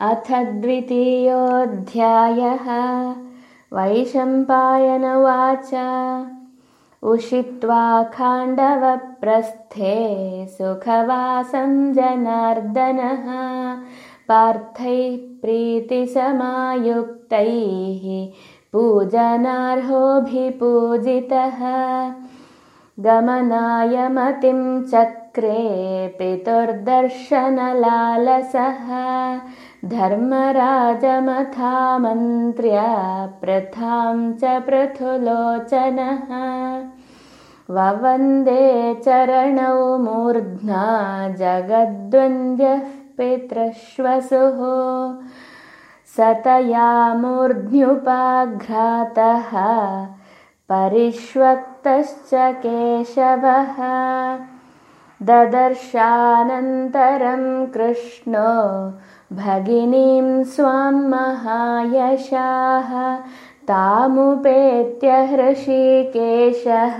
अथ द्वितीयोऽध्यायः। वैशम्पायनवाच। उषित्वा खाण्डवप्रस्थे सुखवासं जनार्दनः। पार्थैः प्रीतिसमायुक्तैः पूजनार्होऽभिपूजितः। गमनाय मतिं चक्रे पितुर्दर्शनलालसः धर्मराजमथामन्त्र्य प्रथां च पृथुलोचनः ववन्दे चरणौ मूर्ध्ना जगद्वन्द्यः पितृश्वसुः सतया मूर्ध्युपाघ्रातः परिष्वक्तश्च केशवः ददर्शानन्तरं कृष्णो। भगिनीं स्वां महायशाः। तामुपेत्य हृषीकेशः।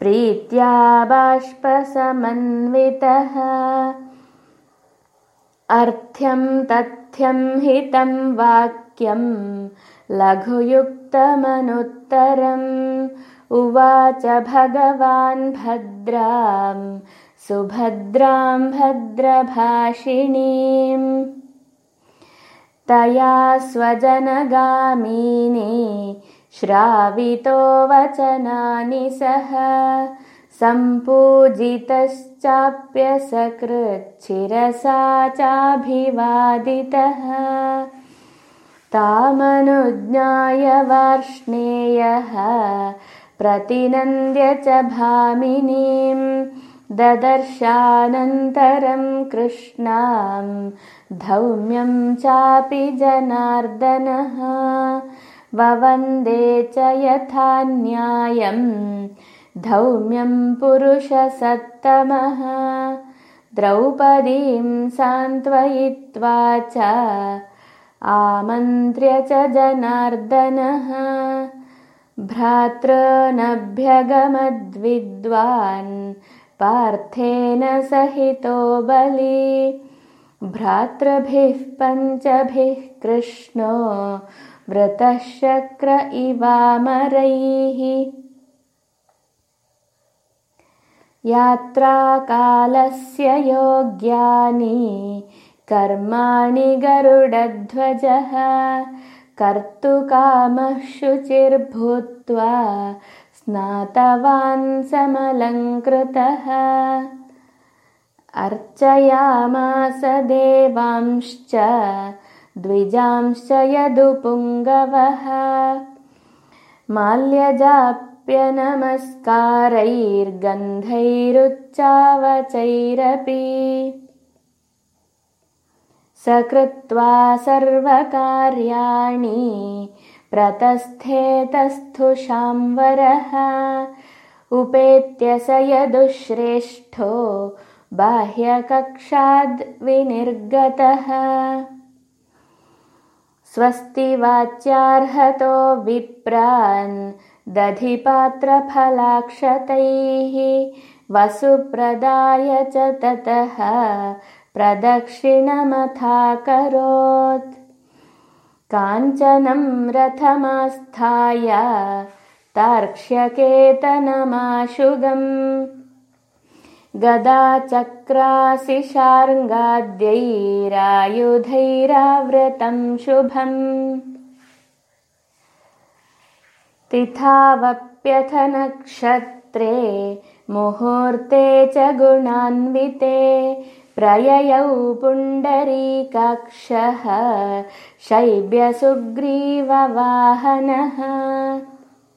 प्रीत्या बाष्पसमन्वितः। अर्ध्यं तथ्यं हितं वाक्यं लघुयुक्तमनुत्तरम्। उवाच भगवान् भद्रां सुभद्रां भद्रभाषिणीम्। तया स्वजनगामिनी श्रावितो वचनानि सह सम्पूजितश्चाप्यसकृच्छिरसा चाभिवादितः तामनुज्ञाय वार्ष्णेयः प्रतिनन्द्य च भामिनीं ददर्शानन्तरं कृष्णां धौम्यं चापि जनार्दनः ववन्दे च यथा न्यायम् धौम्यं पुरुषसत्तमः द्रौपदीं सान्त्वयित्वा च आमन्त्र्य च जनार्दनः भ्रातृनभ्यगमद्विद्वान् पार्थेन सहितो बली भ्रातृभिः पञ्चभिः कृष्णो व्रतः शक्र इवामरैः यात्राकालस्य योग्यानि कर्माणि गरुडध्वजः कर्तुकामः शुचिर्भूत्वा स्नातवान् समलङ्कृतः। अर्चयामास देवांश्च द्विजांश्च यदुपुङ्गवः। माल्यजाप्यनमस्कारैर्गन्धैरुच्चावचैरपि सकृत्वा सर्वकार्याणि प्रतस्थेतस्थुषांवरः उपेत्य स यदुश्रेष्ठो बाह्यकक्षाद्विनिर्गतः स्वस्ति वाच्यार्हतो विप्रान् दधिपात्रफलाक्षतैः वसुप्रदाय च ततः प्रदक्षिणमथाकरोत्। काञ्चनं रथमास्थाय तार्क्ष्यकेतनमाशुगम्। गदाचक्रासि शार्ङ्गाद्यैरायुधैरावृतं शुभम्। तिथावप्यथ नक्षत्रे मुहूर्ते च गुणान्विते प्रययौ पुण्डरीकाक्षः शैब्यसुग्रीववाहनः